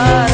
heart